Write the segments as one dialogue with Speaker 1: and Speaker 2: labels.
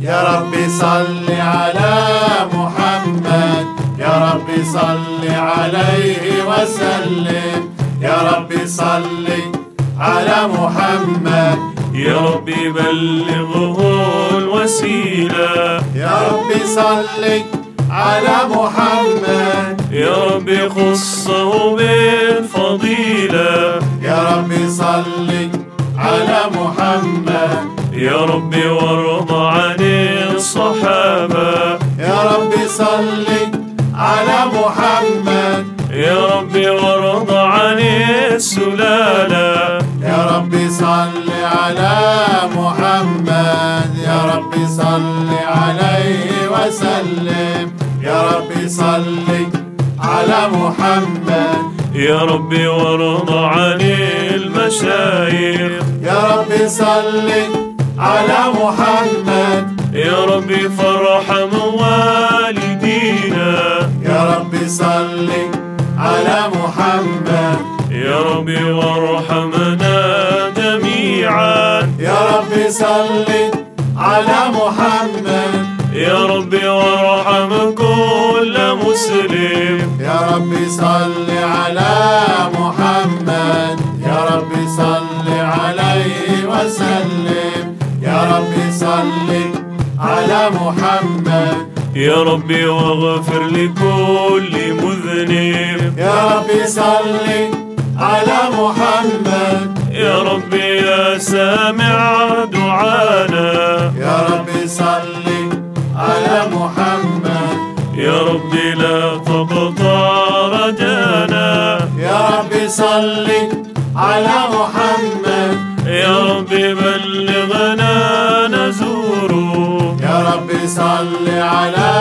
Speaker 1: يا ربي صل على محمد. يا ربي صل عليه وسلم. يا ربي صل على محمد.
Speaker 2: يا ربي بلغه الوسيلة.
Speaker 1: يا ربي صل على محمد.
Speaker 2: يا ربي خصه بالفضيلة.
Speaker 1: يا ربي صل على محمد.
Speaker 2: يا ربي وارض عن
Speaker 1: على محمد.
Speaker 2: يا ربي وارض عن المشايخ.
Speaker 1: يا ربي صل على محمد.
Speaker 2: يا ربي فارحم والدينا
Speaker 1: يا ربي صل على محمد.
Speaker 2: يا ربي وارحمنا جميعا.
Speaker 1: يا ربي صل على محمد.
Speaker 2: يا ربي وارحم كل مسلم
Speaker 1: يا ربي صل على محمد. يا ربي صل عليه وسلم. يا ربي صل على محمد.
Speaker 2: يا ربي واغفر لكل مذنب.
Speaker 1: يا ربي صل على محمد.
Speaker 2: يا ربي يا سامع دعانا
Speaker 1: يا ربي
Speaker 2: لا تقطع رجانا
Speaker 1: يا ربي صل على محمد.
Speaker 2: يا ربي بلغنا نزوره.
Speaker 1: يا ربي صل على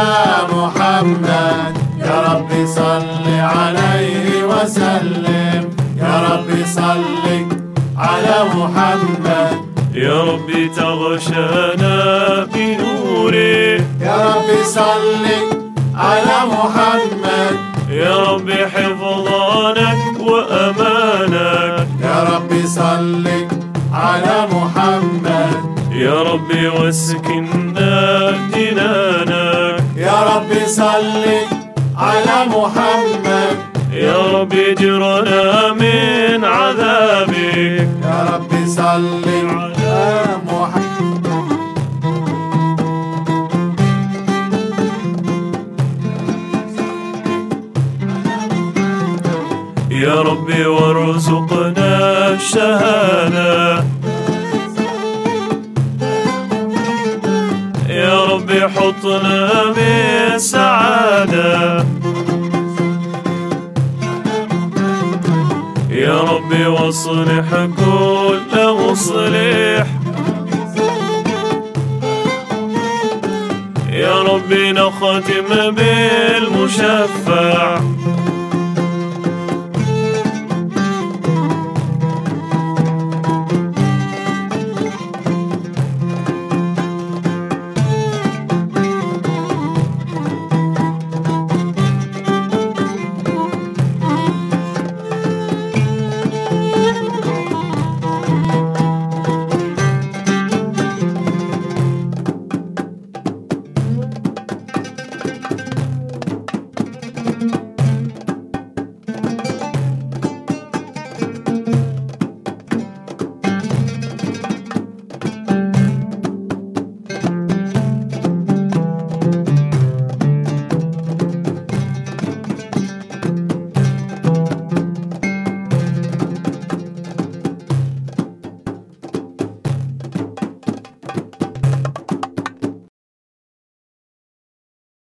Speaker 1: محمد. يا ربي صل عليه وسلم. يا ربي صل على محمد.
Speaker 2: يا ربي تغشانا بنوره.
Speaker 1: يا ربي صل على
Speaker 2: يا ربي حفظانك وأمانك.
Speaker 1: يا ربي صل على محمد.
Speaker 2: يا ربي واسكننا جنانك
Speaker 1: يا ربي صل على محمد.
Speaker 2: يا ربي اجرنا من عذابك.
Speaker 1: يا ربي صل على محمد.
Speaker 2: يا ربي وارزقنا الشهادة. يا ربي حطنا بالسعادة يا ربي واصلح كل مصلح. يا ربي نختم بالمشفع.